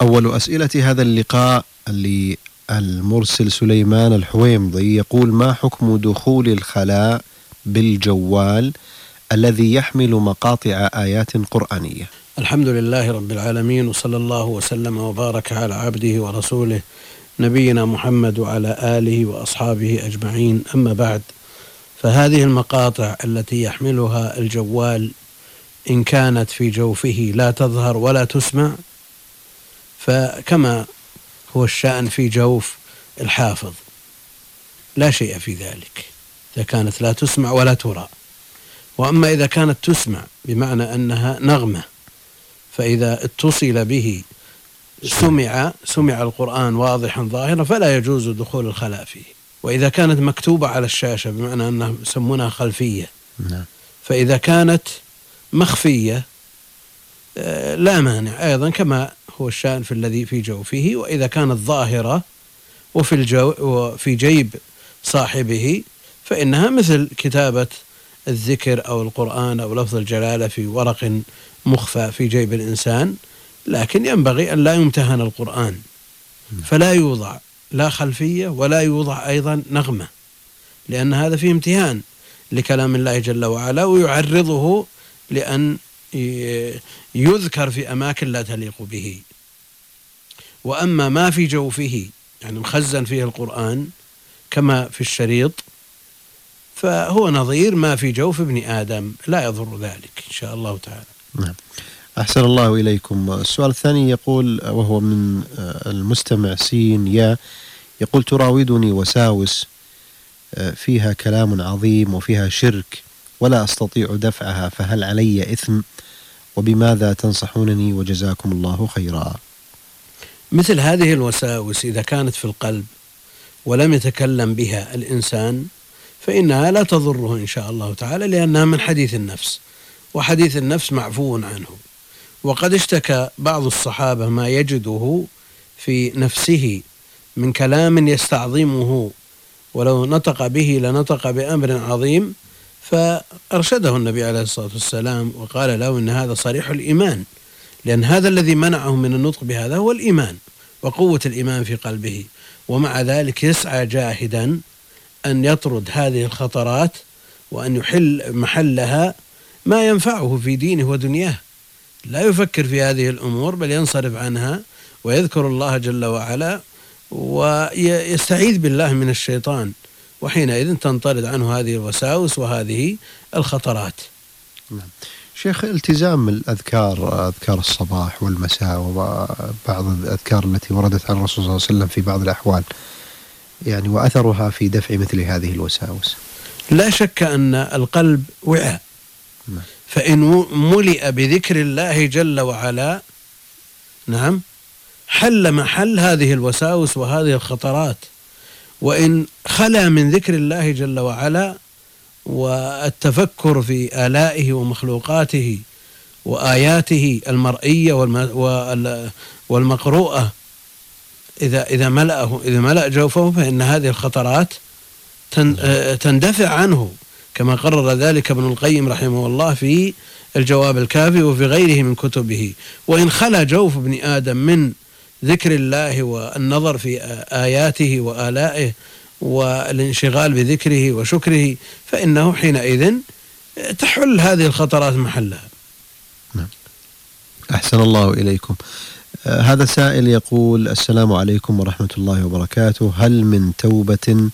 أول أسئلة هذا اللقاء للمرسل سليمان الحويمضي يقول ما حكم دخول الخلاء بالجوال الذي يحمل مقاطع آيات قرآنية؟ الحمد لله رب العالمين وصلى الله وسلم وبارك على عبده ورسوله نبينا محمد وعلى آله وأصحابه أجمعين. أما بعد فهذه المقاطع التي يحملها الجوال إن كانت في جوفه لا تظهر ولا تسمع فكما هو الشأن في جوف الحافظ. لا شيء في ذلك إذا كانت لا تسمع ولا ترى. وأما إذا كانت تسمع بمعنى أنها نغمة فإذا اتصل به سمع سمع القرآن واضحا ظاهرا فلا يجوز دخول الخلاء فيه. وإذا كانت مكتوبة على الشاشة بمعنى أنها يسمونها خلفية. نعم. فإذا كانت مخفية آه، لا مانع. أيضا كما هو الشأن في الذي في جوفه وإذا كانت ظاهرة وفي الجو وفي جيب صاحبه فإنها مثل كتابة الذكر أو القرآن أو لفظ الجلالة في ورق مخفى في جيب الإنسان لكن ينبغي أن لا يمتهن القرآن. فلا يوضع لا خلفية ولا يوضع أيضا نغمة لأن هذا فيه امتهان لكلام الله جل وعلا ويعرضه لأن يذكر في أماكن لا تليق به. وأما ما في جوفه يعني مخزن فيه القرآن كما في الشريط فهو نظير ما في جوف ابن آدم لا يضر ذلك إن شاء الله تعالى. نعم. أحسن الله إليكم. السؤال الثاني يقول وهو من المستمع سين يا يقول تراودني وساوس فيها كلام عظيم وفيها شرك ولا أستطيع دفعها فهل علي إثم؟ وبماذا تنصحونني وجزاكم الله خيرا؟ مثل هذه الوساوس إذا كانت في القلب ولم يتكلم بها الإنسان فإنها لا تضره إن شاء الله تعالى لأنها من حديث النفس وحديث النفس معفو عنه. وقد اشتكى بعض الصحابة ما يجده في نفسه من كلام يستعظمه ولو نطق به لنطق بأمر عظيم فأرشده النبي عليه الصلاة والسلام وقال له إن هذا صريح الإيمان. لأن هذا الذي منعه من النطق بهذا هو الإيمان وقوة الإيمان في قلبه. ومع ذلك يسعى جاهدا أن يطرد هذه الخطرات وأن يحل محلها ما ينفعه في دينه ودنياه. لا يفكر في هذه الأمور بل ينصرف عنها ويذكر الله جل وعلا ويستعيذ بالله من الشيطان. وحينئذ تنطرد عنه هذه الوساوس وهذه الخطرات. نعم. شيخ التزام الأذكار أذكار الصباح والمساء وبعض الأذكار التي وردت عن الرسول صلى الله عليه وسلم في بعض الأحوال يعني وأثرها في دفع مثل هذه الوساوس. لا شك أن القلب وعاء نعم. فإن ملئ بذكر الله جل وعلا نعم حل محل هذه الوساوس وهذه الخطرات. وإن خلا من ذكر الله جل وعلا والتفكر في آلائه ومخلوقاته وآياته المرئية والمقروءة. إذا إذا ملأه إذا ملأ جوفه فإن هذه الخطرات تندفع عنه. كما قرر ذلك ابن القيم رحمه الله في الجواب الكافي وفي غيره من كتبه. وإن خلا جوف ابن آدم من ذكر الله والنظر في آياته وآلائه والانشغال بذكره وشكره فإنه حينئذ تحل هذه الخطرات محلها. نعم. أحسن الله إليكم. آه هذا سائل يقول السلام عليكم ورحمة الله وبركاته. هل من توبة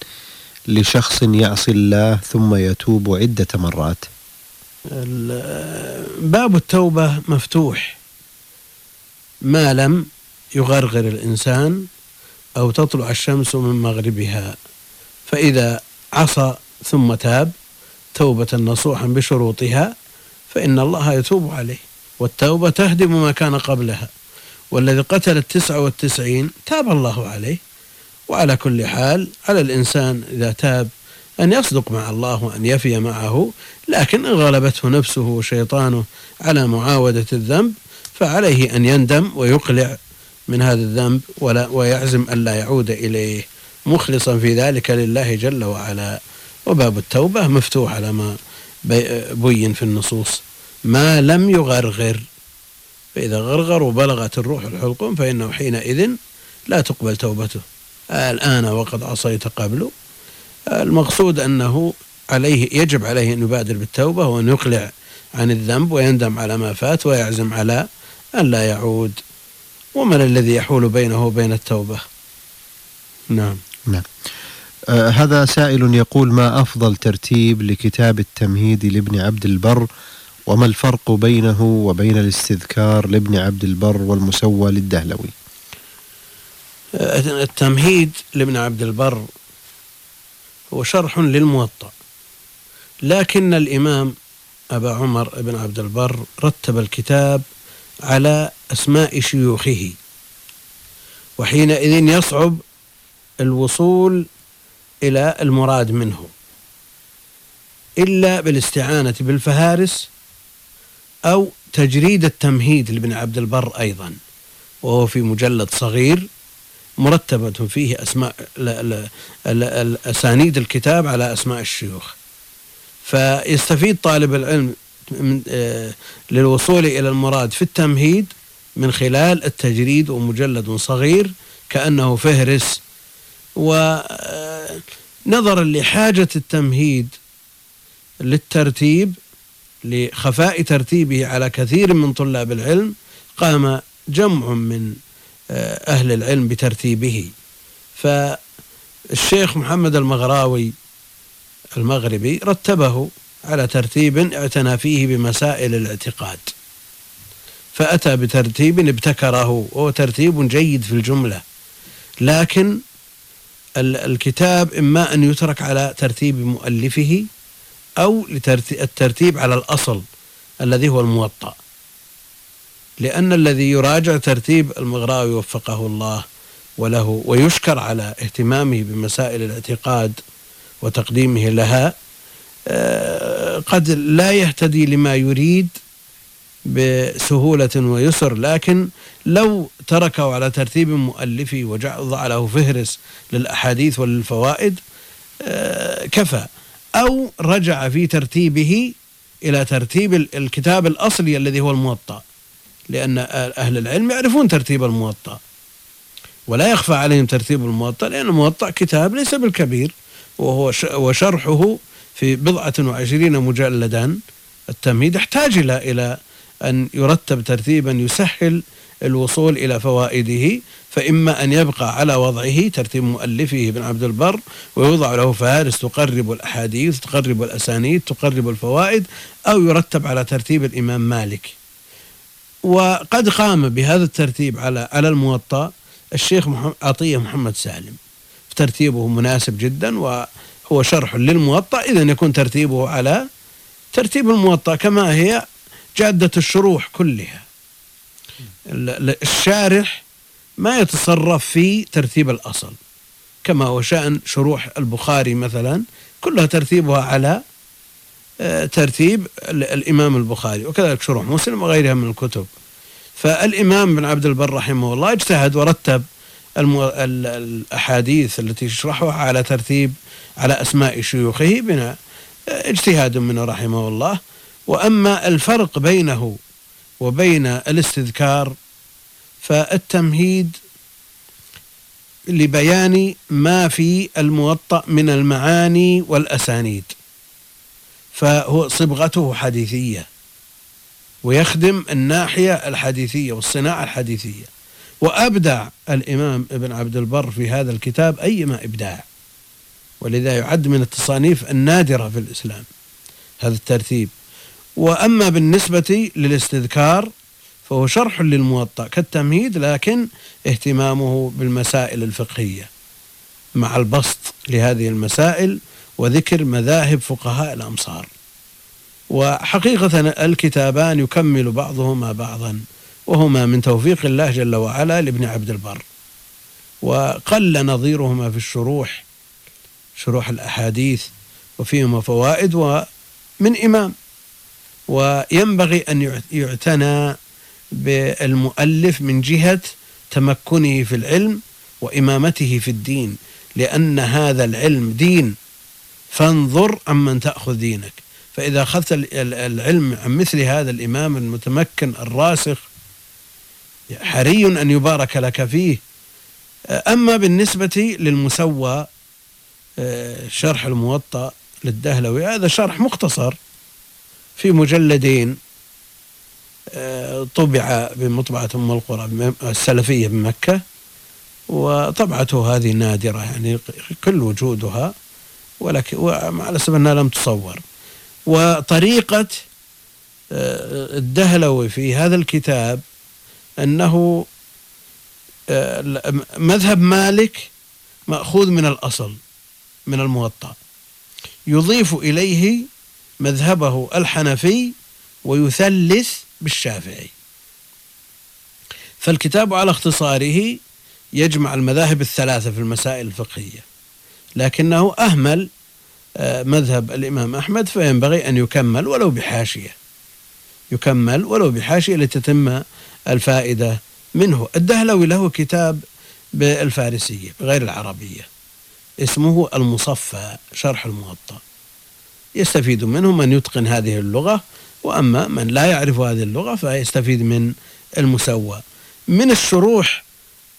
لشخص يعصي الله ثم يتوب عدة مرات؟ باب التوبة مفتوح. ما لم يغرغر الإنسان أو تطلع الشمس من مغربها. فإذا عصى ثم تاب توبة نصوحا بشروطها فإن الله يتوب عليه. والتوبة تهدم ما كان قبلها. والذي قتل التسعة والتسعين تاب الله عليه. وعلى كل حال على الإنسان إذا تاب أن يصدق مع الله وأن يفي معه. لكن إن غلبته نفسه وشيطانه على معاودة الذنب فعليه أن يندم ويقلع من هذا الذنب ولا ويعزم ألا يعود إليه. مخلصا في ذلك لله جل وعلا. وباب التوبة مفتوح على ما بين في النصوص. ما لم يغرغر. فإذا غرغر وبلغت الروح الحلقوم فإنه حينئذ لا تقبل توبته. الآن وقد عصيت قبل. المقصود أنه عليه يجب عليه أن يبادر بالتوبة وأن يقلع عن الذنب ويندم على ما فات ويعزم على أن لا يعود. ومن الذي يحول بينه وبين التوبة؟ نعم. نعم. آه هذا سائل يقول ما أفضل ترتيب لكتاب التمهيد لابن عبد البر؟ وما الفرق بينه وبين الاستذكار لابن عبد البر والمسوى للدهلوي؟ آه، التمهيد لابن عبد البر هو شرح للموطأ لكن الإمام أبا عمر بن عبد البر رتب الكتاب على أسماء شيوخه وحينئذ يصعب الوصول إلى المراد منه. إلا بالاستعانة بالفهارس أو تجريد التمهيد لابن عبد البر أيضا وهو في مجلد صغير مرتبة فيه أسماء الأسانيد الكتاب على أسماء الشيوخ. فيستفيد طالب العلم آه، للوصول إلى المراد في التمهيد من خلال التجريد ومجلد صغير كأنه فهرس ونظرا آه، لحاجة التمهيد للترتيب لخفاء ترتيبه على كثير من طلاب العلم قام جمع من آه، أهل العلم بترتيبه. فالشيخ محمد المغراوي المغربي رتبه على ترتيب اعتنى فيه بمسائل الاعتقاد. فأتى بترتيب ابتكره وهو ترتيب جيد في الجملة. لكن الكتاب إما أن يترك على ترتيب مؤلفه أو الترتيب على الأصل الذي هو الموطأ. لأن الذي يراجع ترتيب المغراوي وفقه الله وله ويشكر على اهتمامه بمسائل الاعتقاد وتقديمه لها آه، قد لا يهتدي لما يريد بسهولة ويسر لكن لو تركه على ترتيب مؤلفه وضع له فهرس للأحاديث وللفوائد آه، كفى. أو رجع في ترتيبه إلى ترتيب الكتاب الأصلي الذي هو الموطأ لأن أهل العلم يعرفون ترتيب الموطأ. ولا يخفى عليهم ترتيب الموطأ لأن الموطأ كتاب ليس بالكبير وهو وشرحه في بضعة وعشرين مجلدا. التمهيد يحتاج إلى إلى أن يرتب ترتيبا يسهل الوصول إلى فوائده فإما أن يبقى على وضعه ترتيب مؤلفه ابن عبد البر ويوضع له فهارس تقرب الأحاديث تقرب الأسانيد تقرب الفوائد أو يرتب على ترتيب الإمام مالك. وقد قام بهذا الترتيب على على الموطأ الشيخ عطية محمد سالم. ترتيبه مناسب جدا وهو شرح للموطأ إذا يكون ترتيبه على ترتيب الموطأ كما هي جادة الشروح كلها. الشارح ما يتصرف في ترتيب الأصل. كما هو شأن شروح البخاري مثلا كلها ترتيبها على آه، ترتيب الإمام البخاري وكذلك شروح مسلم وغيرها من الكتب. فالإمام بن عبد البر رحمه الله اجتهد ورتب المو... الأحاديث التي يشرحها على ترتيب على أسماء شيوخه بنا اجتهاد منه رحمه الله. وأما الفرق بينه وبين الاستذكار فالتمهيد لبيان ما في الموطأ من المعاني والأسانيد فهو صبغته حديثية ويخدم الناحية الحديثية والصناعة الحديثية. وأبدع الإمام ابن عبد البر في هذا الكتاب أيما إبداع ولذا يعد من التصانيف النادرة في الإسلام هذا الترتيب. وأما بالنسبة للاستذكار فهو شرح للموطأ كالتمهيد لكن اهتمامه بالمسائل الفقهية مع البسط لهذه المسائل وذكر مذاهب فقهاء الأمصار. وحقيقة الكتابان يكمل بعضهما بعضا وهما من توفيق الله جل وعلا لابن عبد البر. وقل نظيرهما في الشروح شروح الأحاديث وفيهما فوائد ومن إمام. وينبغي أن يعتنى بالمؤلف من جهة تمكنه في العلم وإمامته في الدين لأن هذا العلم دين. فانظر عمن تأخذ دينك. فإذا أخذت العلم عن مثل هذا الإمام المتمكن الراسخ حري أن يبارك لك فيه. أما بالنسبة للمسوى آه، شرح الموطأ للدهلوي هذا شرح مختصر. في مجلدين آه، طبع بمطبعة أم القرى السلفية بمكة وطبعته هذه نادرة يعني كل وجودها ولكن على سبيل أنها لم تصور. وطريقة آه، الدهلوي في هذا الكتاب أنه آه، مذهب مالك مأخوذ من الأصل من الموطأ. يضيف إليه مذهبه الحنفي ويثلث بالشافعي. فالكتاب على اختصاره يجمع المذاهب الثلاثة في المسائل الفقهية لكنه أهمل آه، مذهب الإمام أحمد فينبغي أن يكمل ولو بحاشية. يكمل ولو بحاشية لتتم الفائدة منه. الدهلوي له كتاب بالفارسية بغير العربية اسمه المصفى شرح الموطأ. يستفيد منه من يتقن هذه اللغة وأما من لا يعرف هذه اللغة فيستفيد من المسوى. من الشروح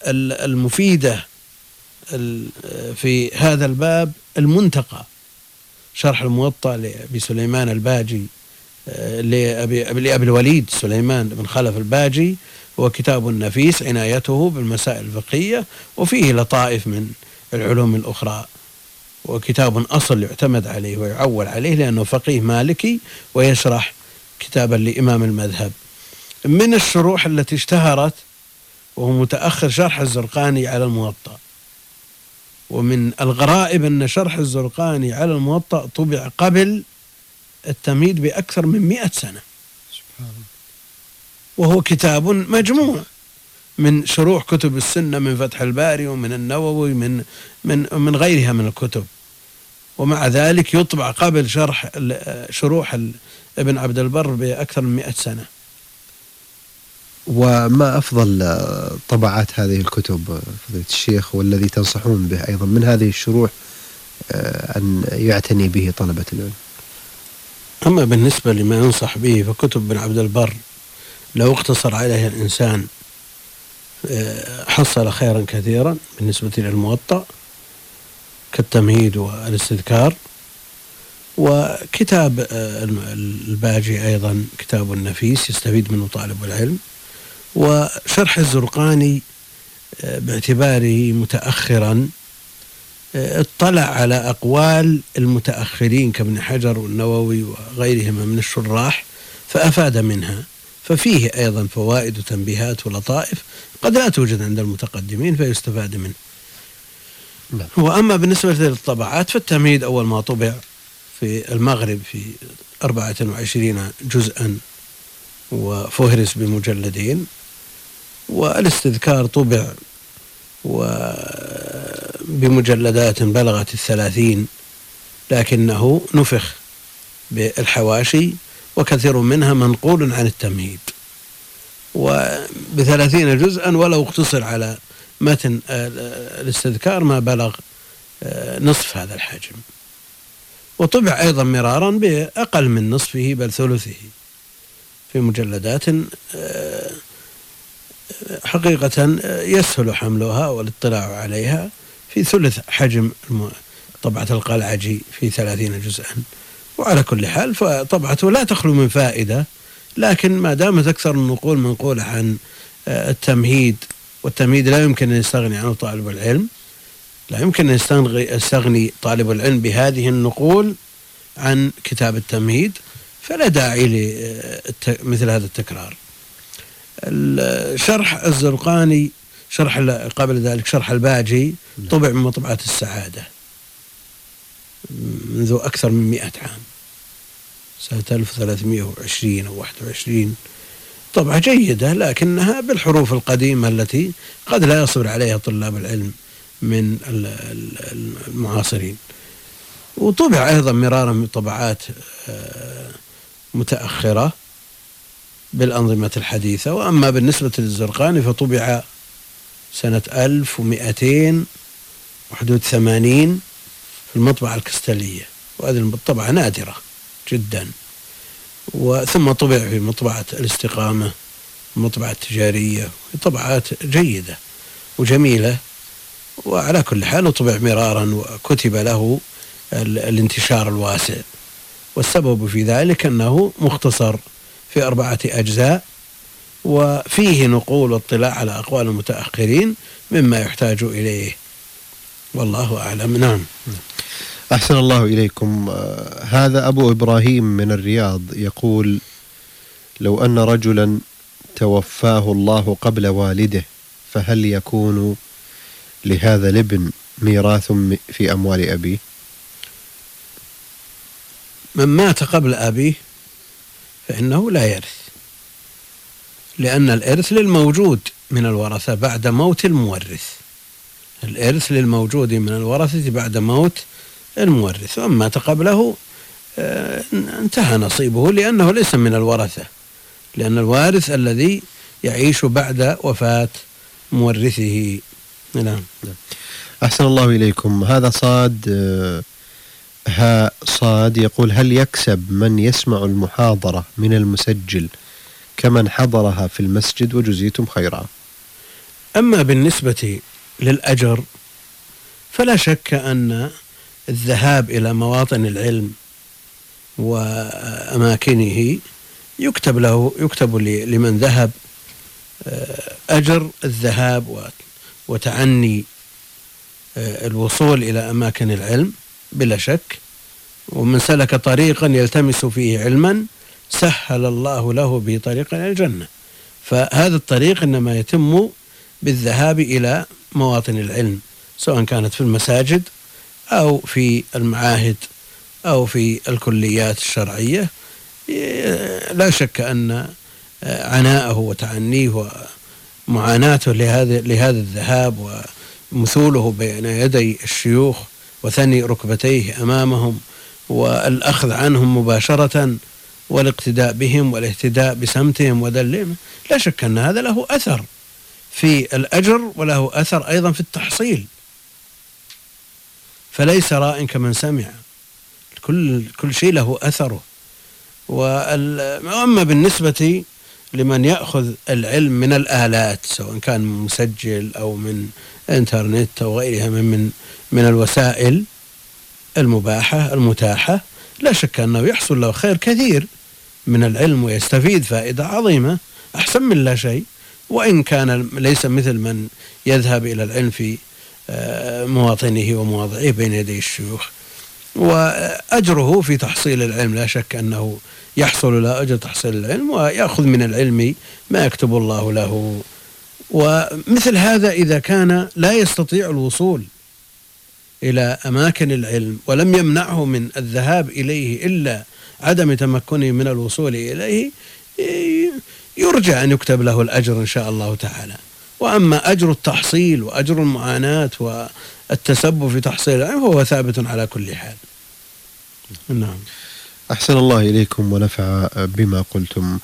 المفيدة في هذا الباب المنتقى. شرح الموطأ لأبي سليمان الباجي لأبي, لأبي الوليد سليمان بن خلف الباجي. هو كتاب نفيس عنايته بالمسائل الفقهية وفيه لطائف من العلوم الأخرى. وكتاب أصل يعتمد عليه ويعول عليه لأنه فقيه مالكي ويشرح كتابا لإمام المذهب. من الشروح التي اشتهرت وهو متأخر شرح الزرقاني على الموطأ. ومن الغرائب أن شرح الزرقاني على الموطأ طبع قبل التمهيد بأكثر من مئة سنة. وهو كتاب مجموع من شروح كتب السنة من فتح الباري ومن النووي من من من غيرها من الكتب. ومع ذلك يطبع قبل شرح شروح ابن عبد البر بأكثر من مئة سنة. وما أفضل طبعات هذه الكتب فضيلة الشيخ والذي تنصحون به أيضا من هذه الشروح آه، أن يعتني به طلبة العلم؟ أما بالنسبة لما ينصح به فكتب ابن عبد البر لو اقتصر عليها الإنسان آه، حصل خيرا كثيرا بالنسبة للموطأ. كالتمهيد والاستذكار وكتاب آه، الباجي أيضا كتاب نفيس يستفيد منه طالب العلم وشرح الزرقاني آه، باعتباره متأخرا اطلع على أقوال المتأخرين كابن حجر والنووي وغيرهما من الشراح فأفاد منها ففيه أيضا فوائد وتنبيهات ولطائف قد لا توجد عند المتقدمين فيستفاد منه. وأما بالنسبة للطبعات فالتمهيد أول ما طبع في المغرب في 24 جزءا وفهرس بمجلدين والاستذكار طبع بمجلدات بلغت الثلاثين لكنه نفخ بالحواشي وكثير منها منقول عن التمهيد. وبثلاثين جزءا ولو اقتصر على متن الاستذكار ما بلغ آه، نصف هذا الحجم. وطبع أيضا مرارا بأقل من نصفه بل ثلثه. في مجلدات آه، حقيقة آه، يسهل حملها والاطلاع عليها في ثلث حجم طبعة القلعجي في ثلاثين جزءا. وعلى كل حال فطبعته لا تخلو من فائدة لكن ما دامت أكثر النقول منقولة عن آه، التمهيد والتمهيد لا يمكن أن يستغني عنه طالب العلم لا يمكن أن يستغني طالب العلم بهذه النقول عن كتاب التمهيد فلا داعي لمثل هذا التكرار شرح الزرقاني شرح قبل ذلك شرح الباجي. طبع من مطبعة السعادة منذ أكثر من مئة عام سنة 1320 أو 21 طبعة جيدة لكنها بالحروف القديمة التي قد لا يصبر عليها طلاب العلم من المعاصرين. وطبع أيضا مرارا من طبعات آه، متأخرة بالأنظمة الحديثة. وأما بالنسبة للزرقاني فطبع سنة 1281 في المطبعة الكستلية. وهذه الطبعة نادرة جدا. وثم طبع في مطبعة الاستقامة المطبعة التجارية طبعات جيدة وجميلة وعلى كل حال اطبع مرارا وكتب له الانتشار الواسع. والسبب في ذلك أنه مختصر في أربعة أجزاء وفيه نقول واطلاع على أقوال المتأخرين مما يحتاج إليه. والله أعلم. نعم. أحسن الله إليكم. آه، هذا أبو إبراهيم من الرياض يقول لو أن رجلا توفاه الله قبل والده فهل يكون لهذا الابن ميراث في أموال أبيه؟ من مات قبل أبيه فإنه لا يرث لأن الإرث للموجود من الورثة بعد موت المورث. الإرث للموجود من الورثة بعد موت المورث وأما مات قبله آه، انتهى نصيبه لأنه ليس من الورثة لأن الوارث الذي يعيش بعد وفاة مورثه. نعم. أحسن الله إليكم. هذا صاد آه، ها صاد يقول هل يكسب من يسمع المحاضرة من المسجل كمن حضرها في المسجد وجزيتم خيرا؟ أما بالنسبة للأجر فلا شك أن الذهاب إلى مواطن العلم وأماكنه يكتب له يكتب لمن ذهب آه، أجر الذهاب وتعني آه، الوصول إلى أماكن العلم بلا شك. ومن سلك طريقا يلتمس فيه علما سهل الله له به طريقا إلى الجنة. فهذا الطريق إنما يتم بالذهاب إلى مواطن العلم سواء كانت في المساجد أو في المعاهد أو في الكليات الشرعية لا شك أن عناءه وتعنيه ومعاناته لهذا لهذا الذهاب ومثوله بين يدي الشيوخ وثني ركبتيه أمامهم والأخذ عنهم مباشرة والاقتداء بهم والاهتداء بسمتهم ودلهم لا شك أن هذا له أثر في الأجر وله أثر أيضا في التحصيل. فليس راء كمن سمع. كل كل شيء له أثره. وأما بالنسبة لمن يأخذ العلم من الآلات سواء كان مسجل أو من إنترنت أو غيرها من من من الوسائل المباحة المتاحة لا شك أنه يحصل له خير كثير من العلم ويستفيد فائدة عظيمة أحسن من لا شيء. وإن كان ليس مثل من يذهب إلى العلم في مواطنه ومواضعه بين يدي الشيوخ. وأجره في تحصيل العلم لا شك أنه يحصل له أجر تحصيل العلم ويأخذ من العلم ما يكتب الله له. ومثل هذا إذا كان لا يستطيع الوصول إلى أماكن العلم ولم يمنعه من الذهاب إليه إلا عدم تمكنه من الوصول إليه يرجى أن يكتب له الأجر إن شاء الله تعالى. وأما أجر التحصيل وأجر المعاناة والتسبب في تحصيل العلم فهو ثابت على كل حال. نعم. أحسن الله إليكم ونفع بما قلتم.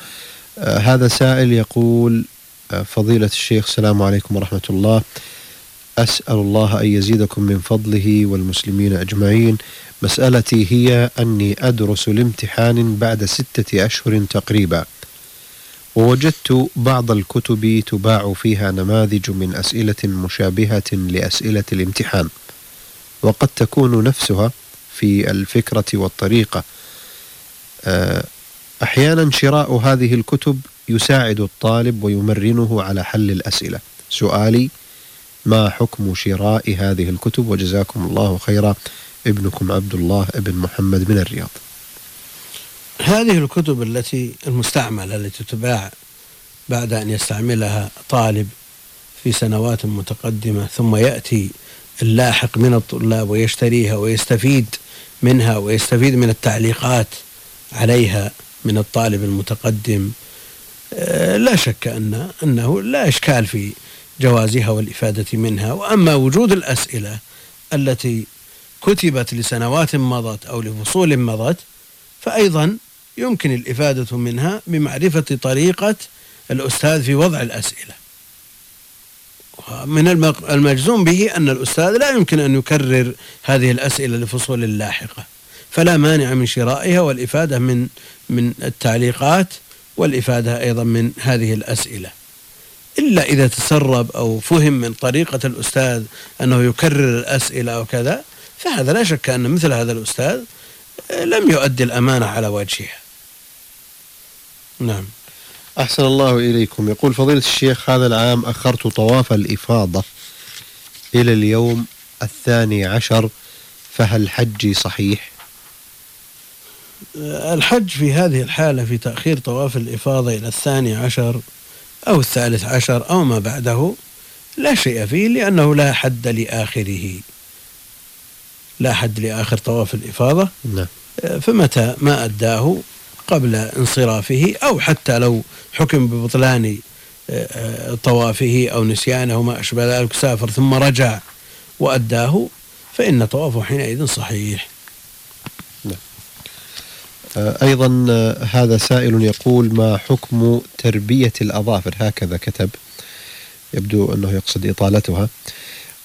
آه هذا سائل يقول آه فضيلة الشيخ السلام عليكم ورحمة الله. أسأل الله أن يزيدكم من فضله والمسلمين أجمعين. مسألتي هي أني أدرس الامتحان بعد ستة أشهر تقريبا. ووجدت بعض الكتب تباع فيها نماذج من أسئلة مشابهة لأسئلة الامتحان وقد تكون نفسها في الفكرة والطريقة. آه، أحيانا شراء هذه الكتب يساعد الطالب ويمرنه على حل الأسئلة. سؤالي ما حكم شراء هذه الكتب؟ وجزاكم الله خيرا. ابنكم عبد الله ابن محمد من الرياض. هذه الكتب التي المستعملة التي تباع بعد أن يستعملها طالب في سنوات متقدمة ثم يأتي اللاحق من الطلاب ويشتريها ويستفيد منها ويستفيد من التعليقات عليها من الطالب المتقدم. آه، لا شك أن أنه لا إشكال في جوازها والإفادة منها. وأما وجود الأسئلة التي كتبت لسنوات مضت أو لفصول مضت فأيضا يمكن الإفادة منها بمعرفة طريقة الأستاذ في وضع الأسئلة. من المجزوم به أن الأستاذ لا يمكن أن يكرر هذه الأسئلة لفصول لاحقة فلا مانع من شرائها والإفادة من من التعليقات والإفادة أيضا من هذه الأسئلة. إلا إذا تسرب أو فهم من طريقة الأستاذ أنه يكرر الأسئلة أو كذا فهذا لا شك أن مثل هذا الأستاذ لم يؤدي الأمانة على وجهها. نعم. أحسن الله إليكم. يقول فضيلة الشيخ هذا العام أخرت طواف الإفاضة إلى اليوم الثاني عشر فهل حجي صحيح؟ الحج في هذه الحالة في تأخير طواف الإفاضة إلى الثاني عشر أو الثالث عشر أو ما بعده لا شيء فيه لأنه لا حد لآخره. لا حد لآخر طواف الإفاضة. نعم. فمتى؟ ما أداه. قبل انصرافه أو حتى لو حكم ببطلان آه، آه، طوافه أو نسيانه ما أشبه ذلك سافر ثم رجع وأداه فإن طوافه حينئذ صحيح. آه، أيضا هذا سائل يقول ما حكم تربية الأظافر؟ هكذا كتب. يبدو أنه يقصد إطالتها.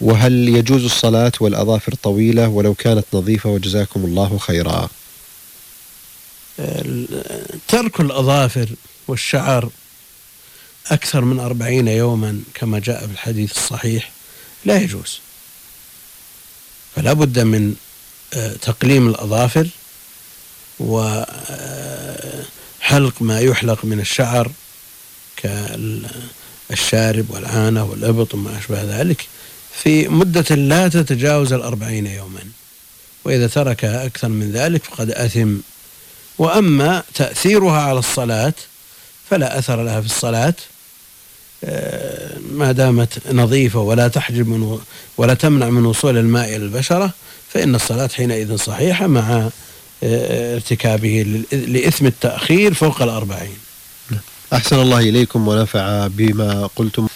وهل يجوز الصلاة والأظافر طويلة؟ ولو كانت نظيفة وجزاكم الله خيرا. ترك الأظافر والشعر أكثر من أربعين يوما كما جاء في الحديث الصحيح لا يجوز. فلا بد من آه، تقليم الأظافر وحلق ما يحلق من الشعر كالشارب والعانة والإبط وما أشبه ذلك. في مدة لا تتجاوز الأربعين يوما وإذا تركها أكثر من ذلك فقد أثم وأما تأثيرها على الصلاة فلا أثر لها في الصلاة آه، ما دامت نظيفة ولا تحجب من ولا تمنع من وصول الماء إلى البشرة فإن الصلاة حينئذ صحيحة مع آه، ارتكابه لإثم التأخير فوق الأربعين. أحسن الله إليكم ونفع بما قلتم.